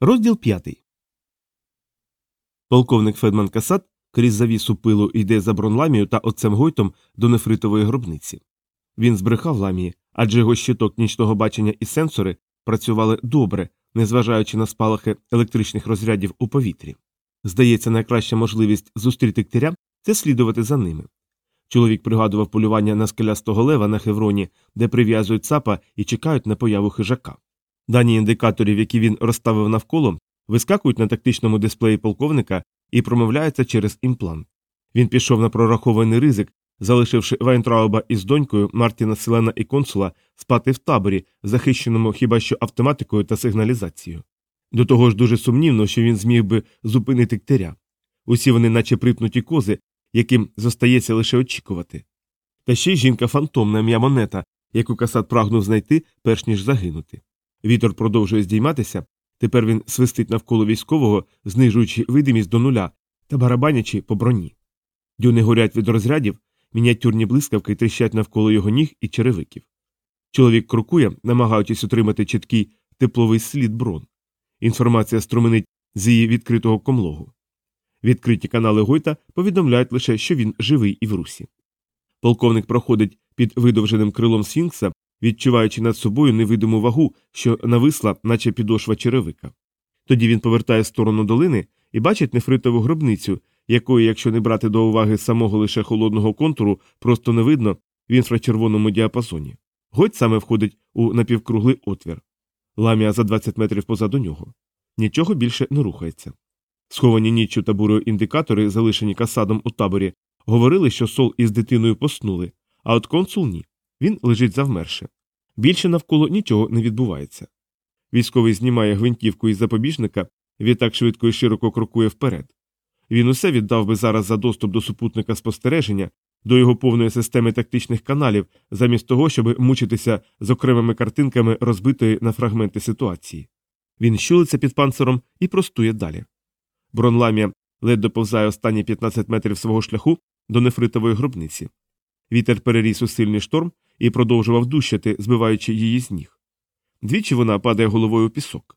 Розділ п'ятий. Полковник Федман Касат крізь завісу пилу йде за бронламію та отцем Гойтом до нефритової гробниці. Він збрехав ламії, адже його щиток нічного бачення і сенсори працювали добре, незважаючи на спалахи електричних розрядів у повітрі. Здається, найкраща можливість зустріти ктиря це слідувати за ними. Чоловік пригадував полювання на скелястого лева на хевроні, де прив'язують цапа і чекають на появу хижака. Дані індикаторів, які він розставив навколо, вискакують на тактичному дисплеї полковника і промовляються через імплант. Він пішов на прорахований ризик, залишивши Вайнтрауба із донькою Мартіна Селена і консула спати в таборі, захищеному хіба що автоматикою та сигналізацією. До того ж дуже сумнівно, що він зміг би зупинити ктиря. Усі вони, наче припнуті кози, яким зостається лише очікувати. Та ще й жінка фантомна ім'я монета, яку Касат прагнув знайти, перш ніж загинути. Вітер продовжує здійматися, тепер він свистить навколо військового, знижуючи видимість до нуля та барабанячи по броні. Дюни горять від розрядів, мініатюрні блискавки тріщать навколо його ніг і черевиків. Чоловік крокує, намагаючись утримати чіткий тепловий слід брон. Інформація струменить з її відкритого комлогу. Відкриті канали Гойта повідомляють лише, що він живий і в русі. Полковник проходить під видовженим крилом Сфінкса, відчуваючи над собою невидиму вагу, що нависла, наче підошва черевика. Тоді він повертає сторону долини і бачить нефритову гробницю, якої, якщо не брати до уваги самого лише холодного контуру, просто не видно в інфрачервоному діапазоні. Гойт саме входить у напівкруглий отвір. Ламія за 20 метрів позаду нього. Нічого більше не рухається. Сховані ніччю та бурою індикатори, залишені касадом у таборі, говорили, що сол із дитиною поснули, а от консул ні. Він лежить завмерше. Більше навколо нічого не відбувається. Військовий знімає гвинтівку із запобіжника, відтак швидко і широко крокує вперед. Він усе віддав би зараз за доступ до супутника спостереження, до його повної системи тактичних каналів, замість того, щоб мучитися з окремими картинками розбитої на фрагменти ситуації. Він щулиться під панциром і простує далі. Бронламія ледь доповзає останні 15 метрів свого шляху до нефритової гробниці. Вітер переріс у сильний шторм і продовжував дущати, збиваючи її з ніг. Двічі вона падає головою у пісок.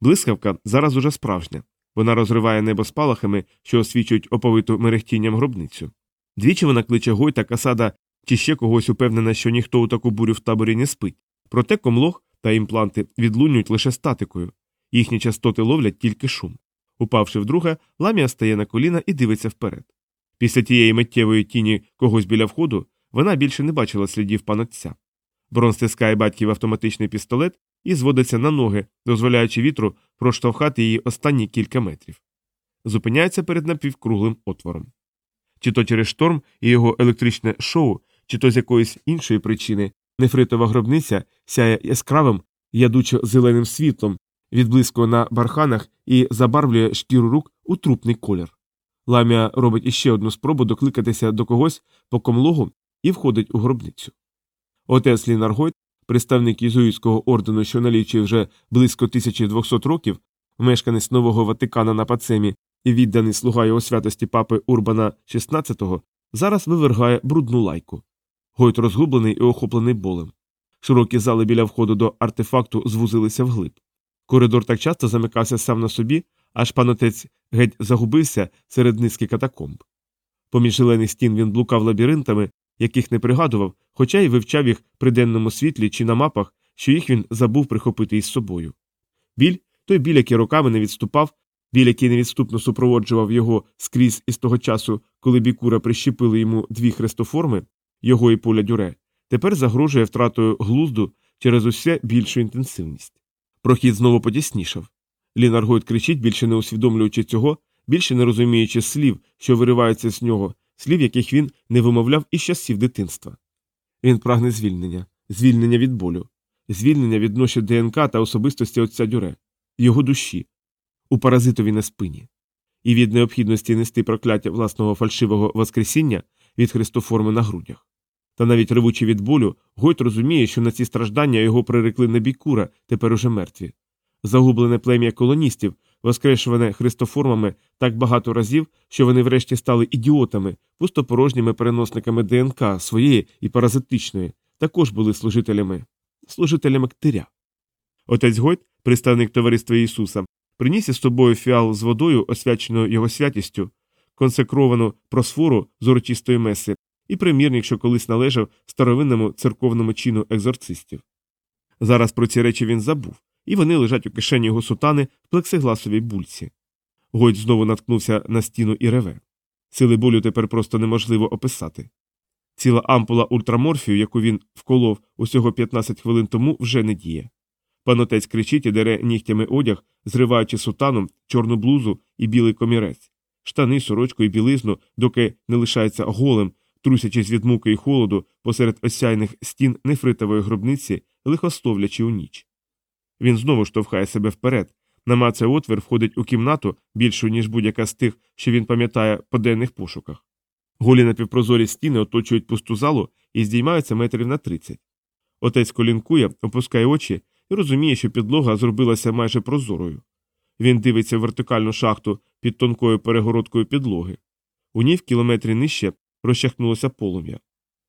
Блискавка зараз уже справжня. Вона розриває небо спалахами, що освічують оповиту мерехтінням гробницю. Двічі вона кличе Гойта, Касада чи ще когось упевнена, що ніхто у таку бурю в таборі не спить. Проте комлог та імпланти відлунюють лише статикою. Їхні частоти ловлять тільки шум. Упавши вдруге, ламія стає на коліна і дивиться вперед. Після тієї миттєвої тіні когось біля входу вона більше не бачила слідів панотця. Брон стискає батьків автоматичний пістолет і зводиться на ноги, дозволяючи вітру проштовхати її останні кілька метрів. Зупиняється перед напівкруглим отвором. Чи то через шторм і його електричне шоу, чи то з якоїсь іншої причини нефритова гробниця сяє яскравим, ядучо зеленим світлом, відблискує на барханах і забарвлює шкіру рук у трупний колір. Ламія робить іще одну спробу докликатися до когось по комлогу і входить у гробницю. Отець Лінаргойт, представник єзуїтського ордену, що налічує вже близько 1200 років, мешканець нового Ватикана на Пацемі і відданий слуга його святості папи Урбана XVI, зараз вивергає брудну лайку. Гойт розгублений і охоплений болем. Широкі зали біля входу до артефакту звузилися вглиб. Коридор так часто замикався сам на собі, аж панотець геть загубився серед низки катакомб. Поміж зелених стін він блукав лабіринтами, яких не пригадував, хоча й вивчав їх при денному світлі чи на мапах, що їх він забув прихопити із собою. Біль, той біль, який роками не відступав, біль, який невідступно супроводжував його скрізь із того часу, коли бікура прищепили йому дві хрестоформи, його і поля дюре, тепер загрожує втратою глузду через усе більшу інтенсивність. Прохід знову потіснішав. Лінаргойд кричить, більше не усвідомлюючи цього, більше не розуміючи слів, що вириваються з нього, слів, яких він не вимовляв із часів дитинства. Він прагне звільнення, звільнення від болю, звільнення від ноші ДНК та особистості отця дюре, його душі, у паразитові на спині, і від необхідності нести прокляття власного фальшивого воскресіння від христоформи на грудях. Та навіть ревучи від болю, Гойт розуміє, що на ці страждання його прирекли на бікура, тепер уже мертві. Загублене плем'я колоністів, воскрешуване христоформами так багато разів, що вони врешті стали ідіотами, пустопорожніми переносниками ДНК своєї і паразитичної, також були служителями, служителями ктиря. Отець Гойт, представник товариства Ісуса, приніс із собою фіал з водою, освяченою його святістю, консекровану просфору з урочистої меси, і примірник, що колись належав старовинному церковному чину екзорцистів. Зараз про ці речі він забув, і вони лежать у кишені його сутани в плексигласовій бульці. Гойд знову наткнувся на стіну і реве. Сили болю тепер просто неможливо описати. Ціла ампула ультраморфію, яку він вколов усього 15 хвилин тому, вже не діє. Панотець кричить і дере нігтями одяг, зриваючи сутану, чорну блузу і білий комірець, штани, сорочку і білизну, доки не лишається голим, трусячись від муки і холоду посеред осяйних стін нефритової гробниці, лихословлячи у ніч. Він знову штовхає себе вперед, намацає отвір, входить у кімнату більшу, ніж будь-яка з тих, що він пам'ятає по денних пошуках. Голі напівпрозорі стіни оточують пусту залу і здіймаються метрів на тридцять. Отець колінкує, опускає очі і розуміє, що підлога зробилася майже прозорою. Він дивиться в вертикальну шахту під тонкою перегородкою підлоги. У ній в кілометрі нижче розчахнулося полум'я.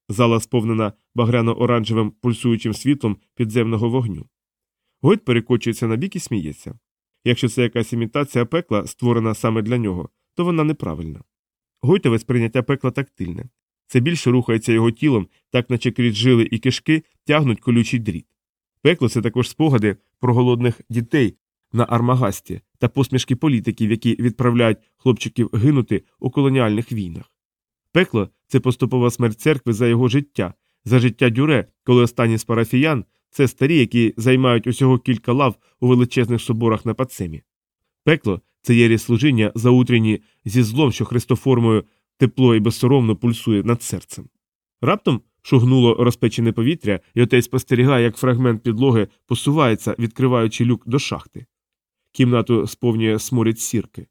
Зала сповнена багряно-оранжевим пульсуючим світлом підземного вогню. Гойд перекочується на бік і сміється. Якщо це якась імітація пекла, створена саме для нього, то вона неправильна. Гойтове сприйняття пекла тактильне. Це більше рухається його тілом, так наче крізь жили і кишки тягнуть колючий дріт. Пекло це також спогади про голодних дітей на Армагасті та посмішки політиків, які відправляють хлопчиків гинути у колоніальних війнах. Пекло це поступова смерть церкви за його життя, за життя дюре, коли останні з парафіян це старі, які займають усього кілька лав у величезних соборах на пацемі. Пекло це єрі служіння заутрені зі злом, що христоформою тепло і безсоромно пульсує над серцем. Раптом шугнуло розпечене повітря, і отець спостерігає, як фрагмент підлоги посувається, відкриваючи люк до шахти. Кімнату сповнює сморід сірки.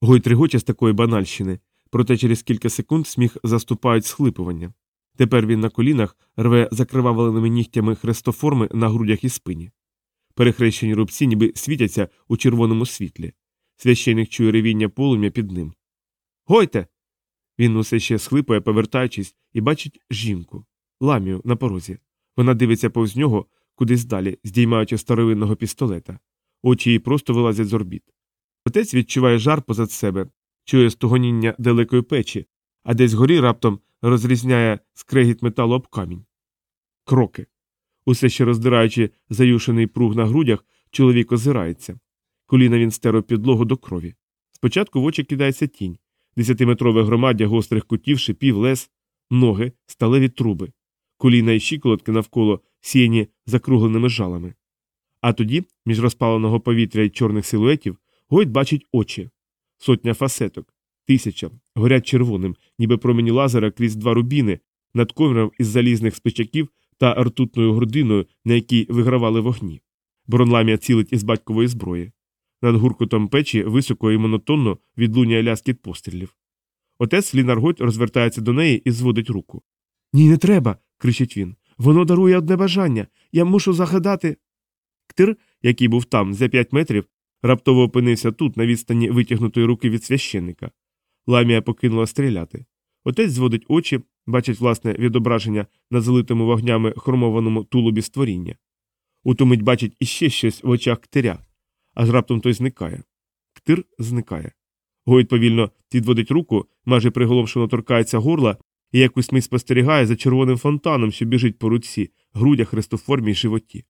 Гой тригоче з такої банальщини, проте через кілька секунд сміх заступають схлипування. Тепер він на колінах рве закривавленими нігтями хрестоформи на грудях і спині. Перехрещені рубці ніби світяться у червоному світлі. Священик чує ревіння полум'я під ним. Гойте. Він усе ще схлипує, повертаючись, і бачить жінку ламію на порозі. Вона дивиться повз нього кудись далі, здіймаючи старовинного пістолета. Очі їй просто вилазять з орбіт. Отець відчуває жар позад себе, чує стогоніння далекої печі, а десь горі раптом розрізняє скрегіт металу об камінь. Кроки. Усе ще роздираючи заюшений пруг на грудях, чоловік озирається. Коліна він стеро підлогу до крові. Спочатку в очі кидається тінь, десятиметрове громаддя гострих кутів, шипів, лес, ноги, сталеві труби, коліна і щиколотки навколо сіяні закругленими жалами. А тоді, між розпаленого повітря і чорних силуетів, Гойд бачить очі, сотня фасеток, тисяча, горять червоним, ніби промені лазера крізь два рубіни, над коміром із залізних спичаків та ртутною грудиною, на якій вигравали вогні. Бронламія цілить із батькової зброї. Над гуркотом печі високо і монотонно відлунює ляскіт пострілів. Отець Лінарготь розвертається до неї і зводить руку. Ні, не треба. кричить він. Воно дарує одне бажання. Я мушу загадати. Ктир, який був там за п'ять метрів, раптово опинився тут, на відстані витягнутої руки від священника. Ламія покинула стріляти. Отець зводить очі, бачить власне відображення на залитому вогнями хромованому тулубі створіння. Утомить бачить іще щось в очах ктиря, аж раптом той зникає. Ктир зникає. Гойд повільно підводить руку, майже приголомшено торкається горла і якусь мить спостерігає за червоним фонтаном, що біжить по руці, грудях, хрестоформі й животі.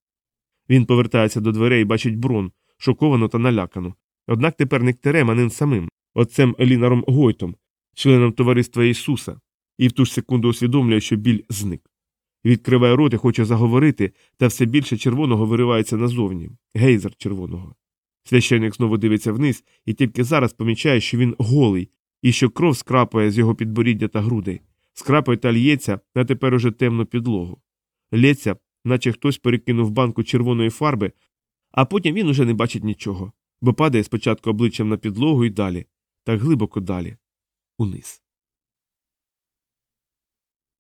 Він повертається до дверей і бачить брон, шоковану та налякану. Однак тепер не ктерем, а ним самим, отцем Елінаром Гойтом, членом товариства Ісуса, і в ту ж секунду усвідомлює, що біль зник. Відкриває рот і хоче заговорити, та все більше червоного виривається назовні гейзер червоного. Священник знову дивиться вниз і тільки зараз помічає, що він голий, і що кров скрапає з його підборіддя та грудей, скрапає та лється на тепер уже темну підлогу. Лється, наче хтось перекинув банку червоної фарби, а потім він уже не бачить нічого, бо падає спочатку обличчям на підлогу і далі, так глибоко далі, униз.